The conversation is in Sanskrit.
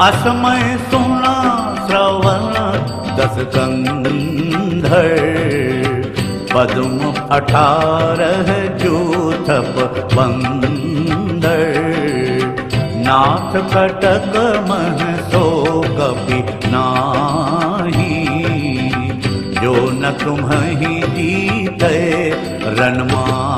असमय सुना श्रवण दस कंधर पद्म अठारह जूथप बंदर। नाथ कटक मह सो कपि नाही। जो न तुम्हें जीते रनमाही